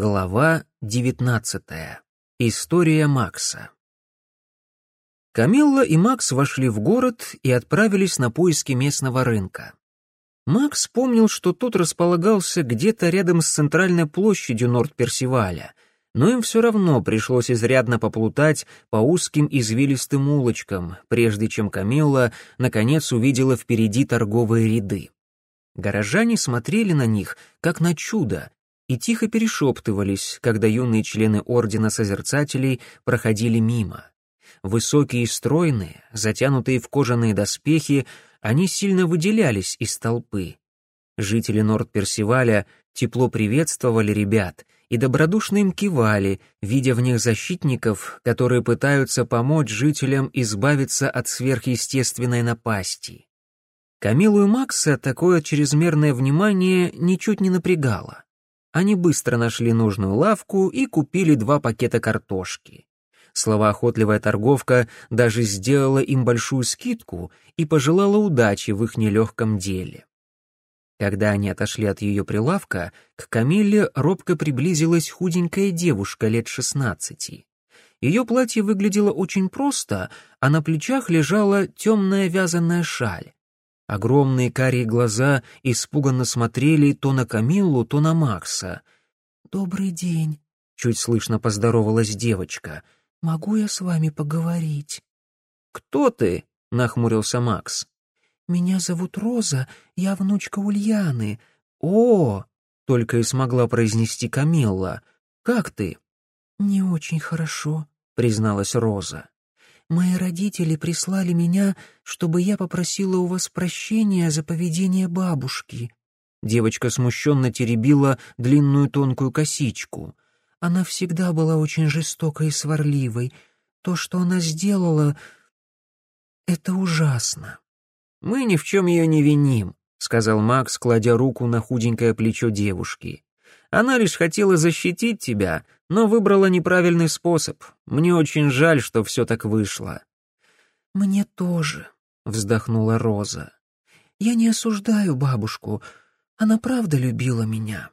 Глава 19. История Макса. Камилла и Макс вошли в город и отправились на поиски местного рынка. Макс помнил, что тот располагался где-то рядом с центральной площадью Норд-Персиваля, но им все равно пришлось изрядно поплутать по узким извилистым улочкам, прежде чем Камилла наконец увидела впереди торговые ряды. Горожане смотрели на них, как на чудо, и тихо перешептывались, когда юные члены Ордена Созерцателей проходили мимо. Высокие и стройные, затянутые в кожаные доспехи, они сильно выделялись из толпы. Жители Норд-Персиваля тепло приветствовали ребят и добродушно им кивали, видя в них защитников, которые пытаются помочь жителям избавиться от сверхъестественной напасти. Камилу и Макса такое чрезмерное внимание ничуть не напрягало. Они быстро нашли нужную лавку и купили два пакета картошки. Словоохотливая торговка даже сделала им большую скидку и пожелала удачи в их нелегком деле. Когда они отошли от ее прилавка, к Камилле робко приблизилась худенькая девушка лет шестнадцати. Ее платье выглядело очень просто, а на плечах лежала темная вязаная шаль. Огромные карие глаза испуганно смотрели то на Камиллу, то на Макса. «Добрый день», — чуть слышно поздоровалась девочка — Могу я с вами поговорить?» «Кто ты?» — нахмурился Макс. «Меня зовут Роза, я внучка Ульяны. О!» — только и смогла произнести Камилла. «Как ты?» «Не очень хорошо», — призналась Роза. «Мои родители прислали меня, чтобы я попросила у вас прощения за поведение бабушки». Девочка смущенно теребила длинную тонкую косичку — она всегда была очень жестокой и сварливой. То, что она сделала, это ужасно. Мы ни в чем ее не виним, сказал Макс, кладя руку на худенькое плечо девушки. Она лишь хотела защитить тебя, но выбрала неправильный способ. Мне очень жаль, что все так вышло. Мне тоже, вздохнула Роза. Я не осуждаю бабушку. Она правда любила меня.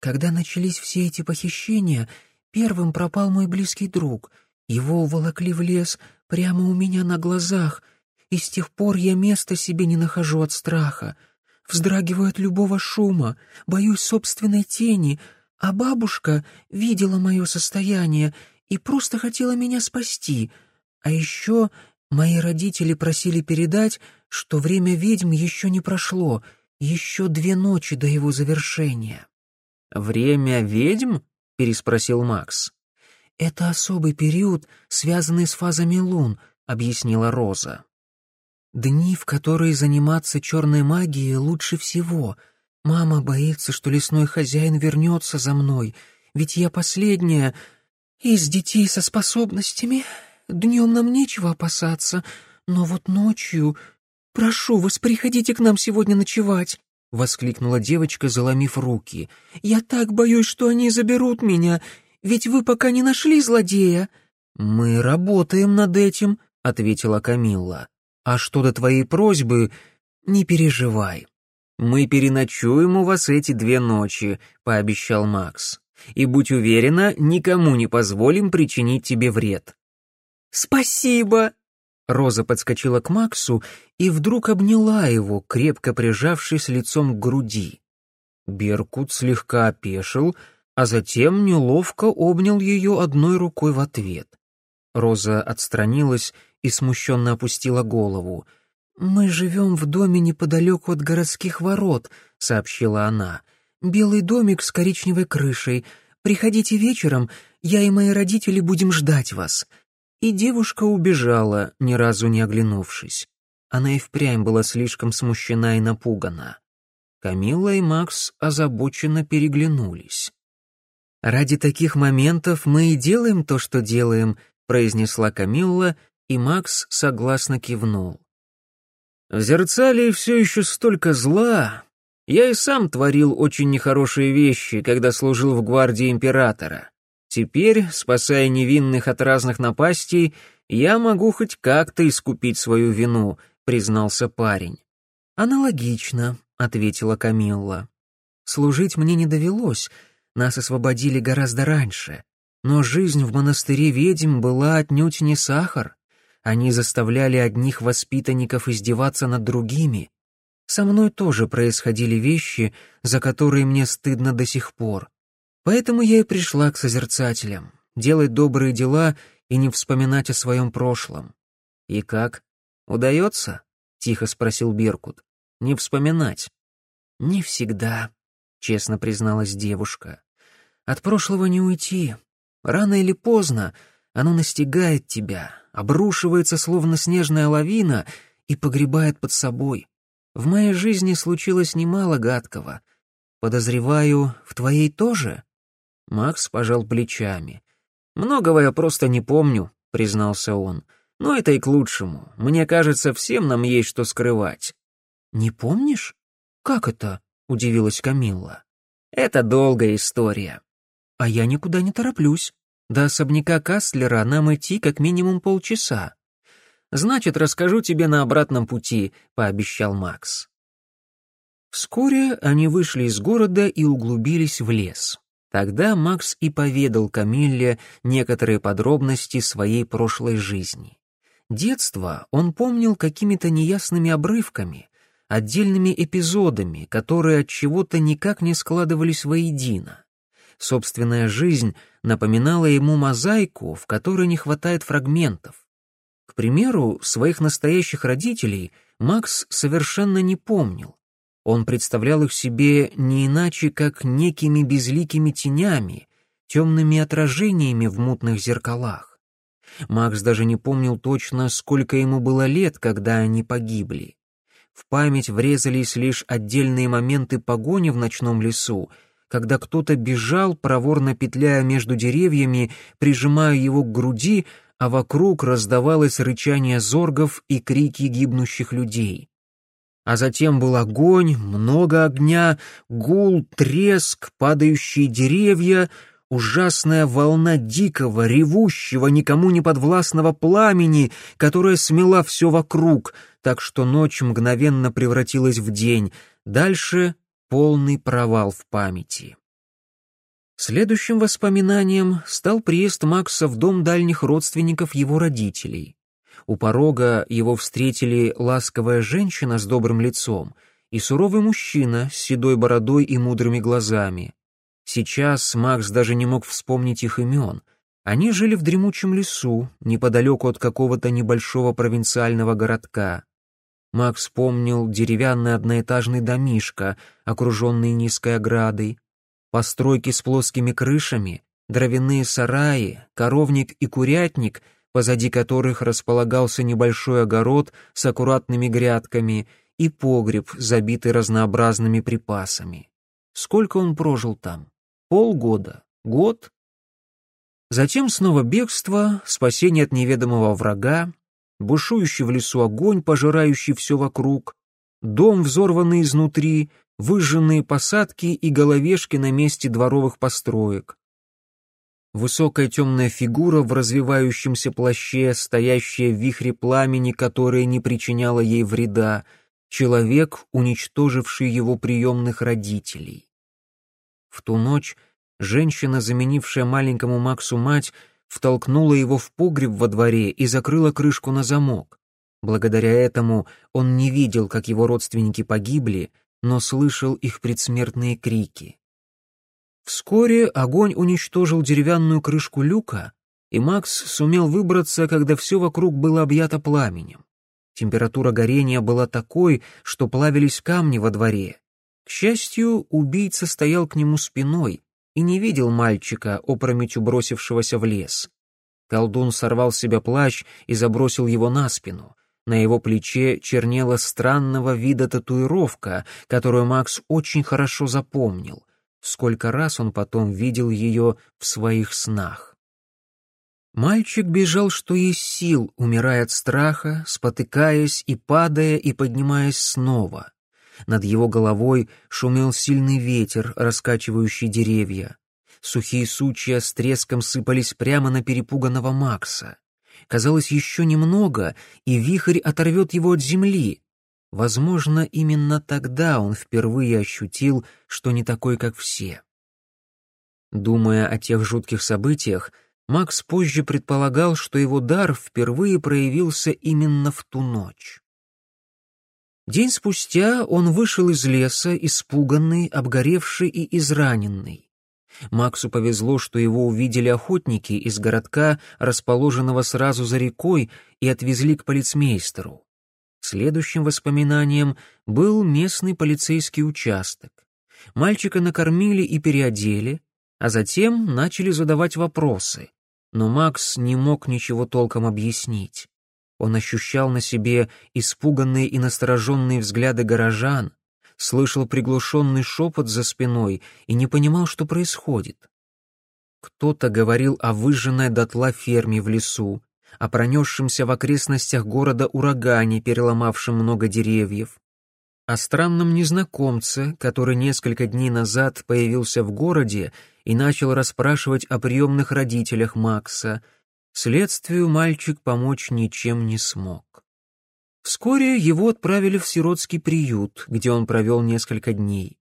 Когда начались все эти похищения, первым пропал мой близкий друг. Его уволокли в лес прямо у меня на глазах, и с тех пор я места себе не нахожу от страха. Вздрагиваю от любого шума, боюсь собственной тени, а бабушка видела мое состояние и просто хотела меня спасти. А еще мои родители просили передать, что время ведьм еще не прошло, еще две ночи до его завершения. «Время ведьм?» — переспросил Макс. «Это особый период, связанный с фазами лун», — объяснила Роза. «Дни, в которые заниматься черной магией лучше всего. Мама боится, что лесной хозяин вернется за мной, ведь я последняя из детей со способностями. Днем нам нечего опасаться, но вот ночью... Прошу вас, приходите к нам сегодня ночевать. — воскликнула девочка, заломив руки. «Я так боюсь, что они заберут меня, ведь вы пока не нашли злодея». «Мы работаем над этим», — ответила Камилла. «А что до твоей просьбы, не переживай. Мы переночуем у вас эти две ночи», — пообещал Макс. «И будь уверена, никому не позволим причинить тебе вред». «Спасибо!» Роза подскочила к Максу и вдруг обняла его, крепко прижавшись лицом к груди. Беркут слегка опешил, а затем неловко обнял ее одной рукой в ответ. Роза отстранилась и смущенно опустила голову. «Мы живем в доме неподалеку от городских ворот», — сообщила она. «Белый домик с коричневой крышей. Приходите вечером, я и мои родители будем ждать вас и девушка убежала, ни разу не оглянувшись. Она и впрямь была слишком смущена и напугана. Камилла и Макс озабоченно переглянулись. «Ради таких моментов мы и делаем то, что делаем», произнесла Камилла, и Макс согласно кивнул. «В зерцале все еще столько зла. Я и сам творил очень нехорошие вещи, когда служил в гвардии императора. Теперь, спасая невинных от разных напастей, я могу хоть как-то искупить свою вину, признался парень. Аналогично, ответила Камилла. Служить мне не довелось, нас освободили гораздо раньше. Но жизнь в монастыре ведьм была отнюдь не сахар. Они заставляли одних воспитанников издеваться над другими. Со мной тоже происходили вещи, за которые мне стыдно до сих пор. Поэтому я и пришла к созерцателям, делать добрые дела и не вспоминать о своем прошлом. «И как? Удается?» — тихо спросил Беркут. «Не вспоминать». «Не всегда», — честно призналась девушка. «От прошлого не уйти. Рано или поздно оно настигает тебя, обрушивается словно снежная лавина и погребает под собой. В моей жизни случилось немало гадкого. Подозреваю, в твоей тоже?» Макс пожал плечами. «Многого я просто не помню», — признался он. «Но это и к лучшему. Мне кажется, всем нам есть что скрывать». «Не помнишь? Как это?» — удивилась Камилла. «Это долгая история». «А я никуда не тороплюсь. До особняка Кастлера нам идти как минимум полчаса». «Значит, расскажу тебе на обратном пути», — пообещал Макс. Вскоре они вышли из города и углубились в лес. Тогда Макс и поведал Камилле некоторые подробности своей прошлой жизни. Детство он помнил какими-то неясными обрывками, отдельными эпизодами, которые от чего-то никак не складывались воедино. Собственная жизнь напоминала ему мозаику, в которой не хватает фрагментов. К примеру, своих настоящих родителей Макс совершенно не помнил. Он представлял их себе не иначе, как некими безликими тенями, темными отражениями в мутных зеркалах. Макс даже не помнил точно, сколько ему было лет, когда они погибли. В память врезались лишь отдельные моменты погони в ночном лесу, когда кто-то бежал, проворно петляя между деревьями, прижимая его к груди, а вокруг раздавалось рычание зоргов и крики гибнущих людей. А затем был огонь, много огня, гул, треск, падающие деревья, ужасная волна дикого, ревущего, никому не подвластного пламени, которая смела все вокруг, так что ночь мгновенно превратилась в день, дальше полный провал в памяти. Следующим воспоминанием стал приезд Макса в дом дальних родственников его родителей. У порога его встретили ласковая женщина с добрым лицом и суровый мужчина с седой бородой и мудрыми глазами. Сейчас Макс даже не мог вспомнить их имен. Они жили в дремучем лесу, неподалеку от какого-то небольшого провинциального городка. Макс помнил деревянный одноэтажный домишко, окруженный низкой оградой, постройки с плоскими крышами, дровяные сараи, коровник и курятник — позади которых располагался небольшой огород с аккуратными грядками и погреб, забитый разнообразными припасами. Сколько он прожил там? Полгода? Год? Затем снова бегство, спасение от неведомого врага, бушующий в лесу огонь, пожирающий все вокруг, дом, взорванный изнутри, выжженные посадки и головешки на месте дворовых построек, Высокая темная фигура в развивающемся плаще, стоящая в вихре пламени, которое не причиняло ей вреда, человек, уничтоживший его приемных родителей. В ту ночь женщина, заменившая маленькому Максу мать, втолкнула его в погреб во дворе и закрыла крышку на замок. Благодаря этому он не видел, как его родственники погибли, но слышал их предсмертные крики. Вскоре огонь уничтожил деревянную крышку люка, и Макс сумел выбраться, когда все вокруг было объято пламенем. Температура горения была такой, что плавились камни во дворе. К счастью, убийца стоял к нему спиной и не видел мальчика, опрометью бросившегося в лес. Колдун сорвал с себя плащ и забросил его на спину. На его плече чернела странного вида татуировка, которую Макс очень хорошо запомнил — сколько раз он потом видел ее в своих снах. Мальчик бежал, что есть сил, умирая от страха, спотыкаясь и падая и поднимаясь снова. Над его головой шумел сильный ветер, раскачивающий деревья. Сухие сучья с треском сыпались прямо на перепуганного Макса. Казалось, еще немного, и вихрь оторвет его от земли. Возможно, именно тогда он впервые ощутил, что не такой, как все. Думая о тех жутких событиях, Макс позже предполагал, что его дар впервые проявился именно в ту ночь. День спустя он вышел из леса, испуганный, обгоревший и израненный. Максу повезло, что его увидели охотники из городка, расположенного сразу за рекой, и отвезли к полицмейстеру. Следующим воспоминанием был местный полицейский участок. Мальчика накормили и переодели, а затем начали задавать вопросы. Но Макс не мог ничего толком объяснить. Он ощущал на себе испуганные и настороженные взгляды горожан, слышал приглушенный шепот за спиной и не понимал, что происходит. Кто-то говорил о выжженной дотла ферме в лесу, о пронесшемся в окрестностях города урагане, переломавшем много деревьев, о странном незнакомце, который несколько дней назад появился в городе и начал расспрашивать о приемных родителях Макса. Следствию мальчик помочь ничем не смог. Вскоре его отправили в сиротский приют, где он провел несколько дней.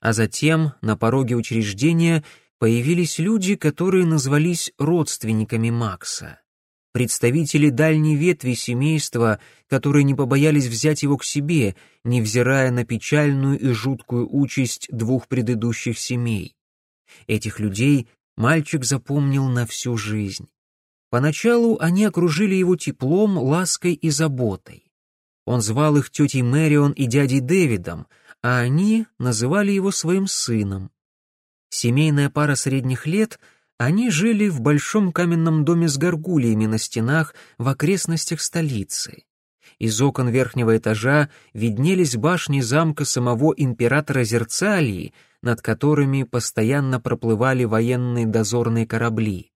А затем на пороге учреждения появились люди, которые назвались родственниками Макса. Представители дальней ветви семейства, которые не побоялись взять его к себе, невзирая на печальную и жуткую участь двух предыдущих семей. Этих людей мальчик запомнил на всю жизнь. Поначалу они окружили его теплом, лаской и заботой. Он звал их тетей Мэрион и дядей Дэвидом, а они называли его своим сыном. Семейная пара средних лет, они жили в большом каменном доме с горгульями на стенах в окрестностях столицы. Из окон верхнего этажа виднелись башни замка самого императора Зерцалии, над которыми постоянно проплывали военные дозорные корабли.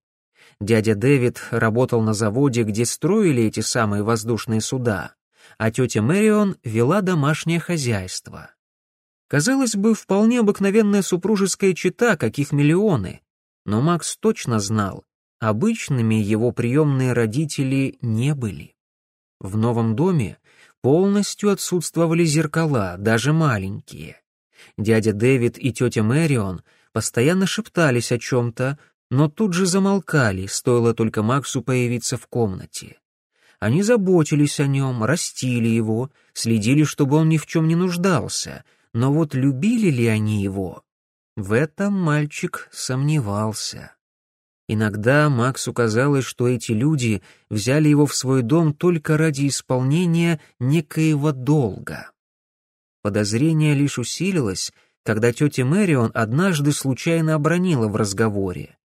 Дядя Дэвид работал на заводе, где строили эти самые воздушные суда а тетя Мэрион вела домашнее хозяйство. Казалось бы, вполне обыкновенная супружеская чета, каких миллионы. Но Макс точно знал, обычными его приемные родители не были. В новом доме полностью отсутствовали зеркала, даже маленькие. Дядя Дэвид и тетя Мэрион постоянно шептались о чем-то, но тут же замолкали, стоило только Максу появиться в комнате. Они заботились о нем, растили его, следили, чтобы он ни в чем не нуждался, но вот любили ли они его? В этом мальчик сомневался. Иногда Максу казалось, что эти люди взяли его в свой дом только ради исполнения некоего долга. Подозрение лишь усилилось, когда тетя Мэрион однажды случайно обронила в разговоре.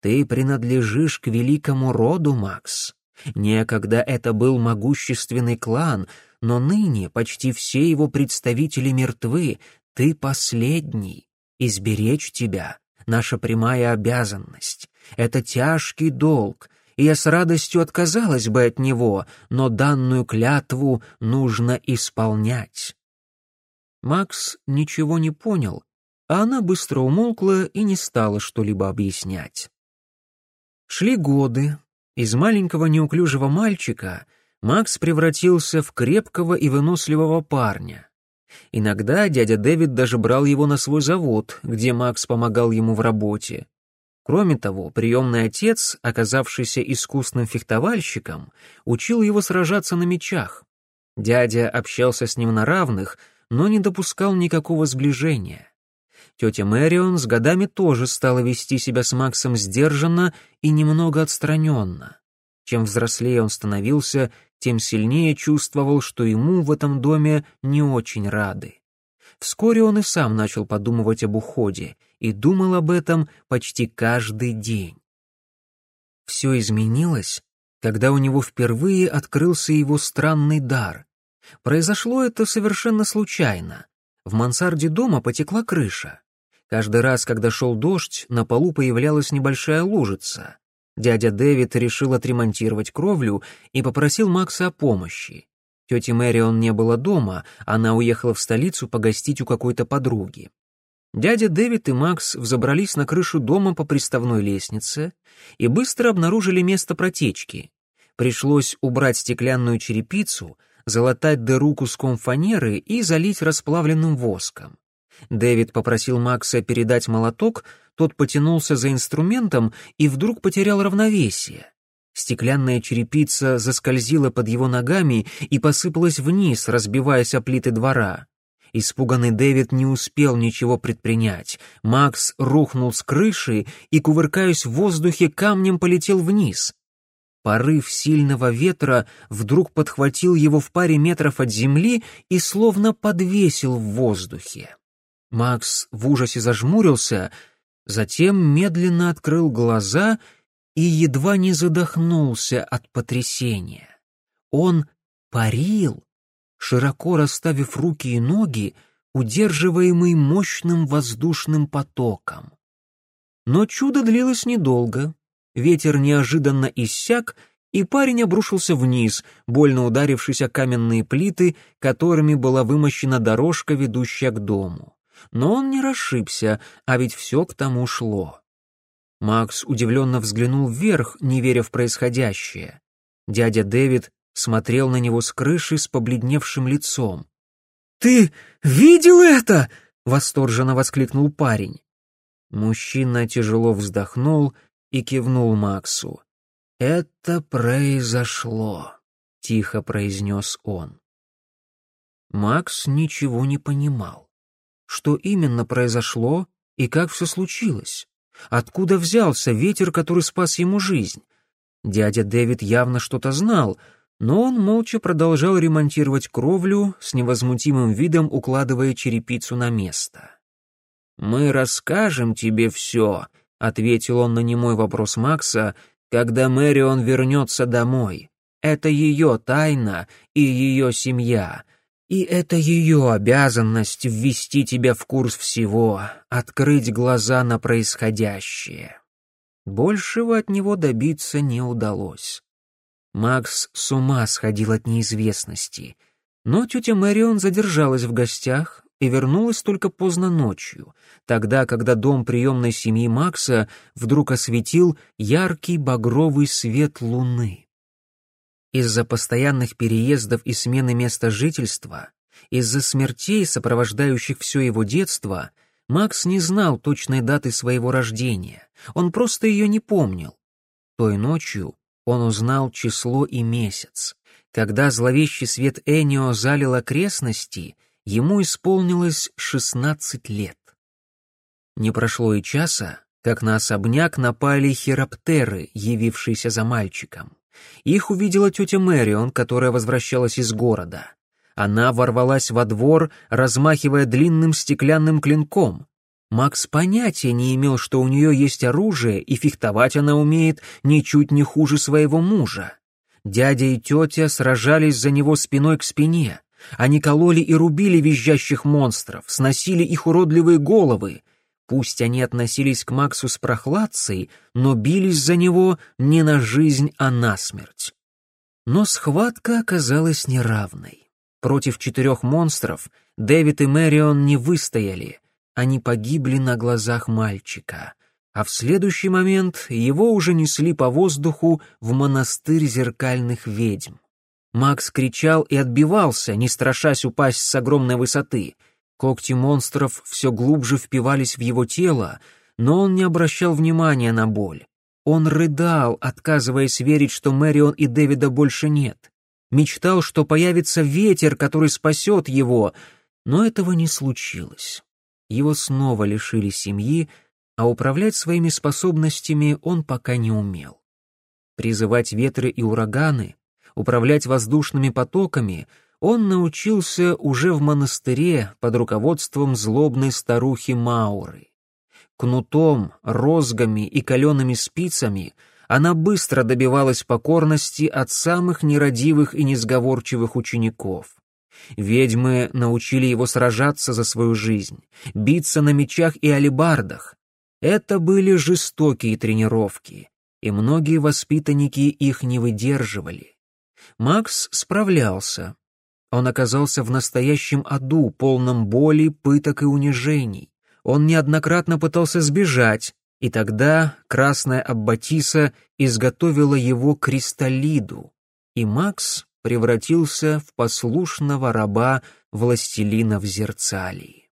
«Ты принадлежишь к великому роду, Макс. Некогда это был могущественный клан, но ныне почти все его представители мертвы, ты последний. Изберечь тебя — наша прямая обязанность. Это тяжкий долг, и я с радостью отказалась бы от него, но данную клятву нужно исполнять. Макс ничего не понял, а она быстро умолкла и не стала что-либо объяснять. Шли годы, из маленького неуклюжего мальчика Макс превратился в крепкого и выносливого парня. Иногда дядя Дэвид даже брал его на свой завод, где Макс помогал ему в работе. Кроме того, приемный отец, оказавшийся искусным фехтовальщиком, учил его сражаться на мечах. Дядя общался с ним на равных, но не допускал никакого сближения. Тетя Мэрион с годами тоже стала вести себя с Максом сдержанно и немного отстраненно. Чем взрослее он становился, тем сильнее чувствовал, что ему в этом доме не очень рады. Вскоре он и сам начал подумывать об уходе и думал об этом почти каждый день. Все изменилось, когда у него впервые открылся его странный дар. Произошло это совершенно случайно. В мансарде дома потекла крыша. Каждый раз, когда шел дождь, на полу появлялась небольшая лужица. Дядя Дэвид решил отремонтировать кровлю и попросил Макса о помощи. Тети Мэрион не было дома, она уехала в столицу погостить у какой-то подруги. Дядя Дэвид и Макс взобрались на крышу дома по приставной лестнице и быстро обнаружили место протечки. Пришлось убрать стеклянную черепицу, залатать дыру куском фанеры и залить расплавленным воском. Дэвид попросил Макса передать молоток, тот потянулся за инструментом и вдруг потерял равновесие. Стеклянная черепица заскользила под его ногами и посыпалась вниз, разбиваясь о плиты двора. Испуганный Дэвид не успел ничего предпринять. Макс рухнул с крыши и, кувыркаясь в воздухе, камнем полетел вниз. Порыв сильного ветра вдруг подхватил его в паре метров от земли и словно подвесил в воздухе. Макс в ужасе зажмурился, затем медленно открыл глаза и едва не задохнулся от потрясения. Он парил, широко расставив руки и ноги, удерживаемый мощным воздушным потоком. Но чудо длилось недолго. Ветер неожиданно иссяк, и парень обрушился вниз, больно ударившись о каменные плиты, которыми была вымощена дорожка, ведущая к дому. Но он не расшибся, а ведь все к тому шло. Макс удивленно взглянул вверх, не веря в происходящее. Дядя Дэвид смотрел на него с крыши с побледневшим лицом. «Ты видел это?» — восторженно воскликнул парень. Мужчина тяжело вздохнул и кивнул Максу. «Это произошло», — тихо произнес он. Макс ничего не понимал. Что именно произошло и как все случилось? Откуда взялся ветер, который спас ему жизнь? Дядя Дэвид явно что-то знал, но он молча продолжал ремонтировать кровлю, с невозмутимым видом укладывая черепицу на место. «Мы расскажем тебе все», — ответил он на немой вопрос Макса, «когда Мэрион вернется домой. Это ее тайна и ее семья, и это ее обязанность ввести тебя в курс всего, открыть глаза на происходящее». Большего от него добиться не удалось. Макс с ума сходил от неизвестности. Но тетя Мэрион задержалась в гостях и вернулась только поздно ночью, тогда, когда дом приемной семьи Макса вдруг осветил яркий багровый свет луны. Из-за постоянных переездов и смены места жительства, из-за смертей, сопровождающих все его детство, Макс не знал точной даты своего рождения, он просто ее не помнил. Той ночью он узнал число и месяц. Когда зловещий свет Энио залил окрестности, ему исполнилось шестнадцать лет. Не прошло и часа, как на особняк напали хироптеры, явившиеся за мальчиком. Их увидела тетя Мэрион, которая возвращалась из города. Она ворвалась во двор, размахивая длинным стеклянным клинком. Макс понятия не имел, что у нее есть оружие, и фехтовать она умеет ничуть не хуже своего мужа. Дядя и тетя сражались за него спиной к спине. Они кололи и рубили визжащих монстров, сносили их уродливые головы. Пусть они относились к Максу с прохладцей, но бились за него не на жизнь, а на смерть. Но схватка оказалась неравной. Против четырех монстров Дэвид и Мэрион не выстояли — они погибли на глазах мальчика, а в следующий момент его уже несли по воздуху в монастырь зеркальных ведьм. Макс кричал и отбивался, не страшась упасть с огромной высоты. Когти монстров все глубже впивались в его тело, но он не обращал внимания на боль. Он рыдал, отказываясь верить, что Мэрион и Дэвида больше нет. Мечтал, что появится ветер, который спасет его, но этого не случилось его снова лишили семьи, а управлять своими способностями он пока не умел. Призывать ветры и ураганы, управлять воздушными потоками он научился уже в монастыре под руководством злобной старухи Мауры. Кнутом, розгами и калеными спицами она быстро добивалась покорности от самых нерадивых и несговорчивых учеников. Ведьмы научили его сражаться за свою жизнь, биться на мечах и алебардах. Это были жестокие тренировки, и многие воспитанники их не выдерживали. Макс справлялся. Он оказался в настоящем аду, полном боли, пыток и унижений. Он неоднократно пытался сбежать, и тогда красная Аббатиса изготовила его кристаллиду, и Макс превратился в послушного раба властелина в Зерцалии.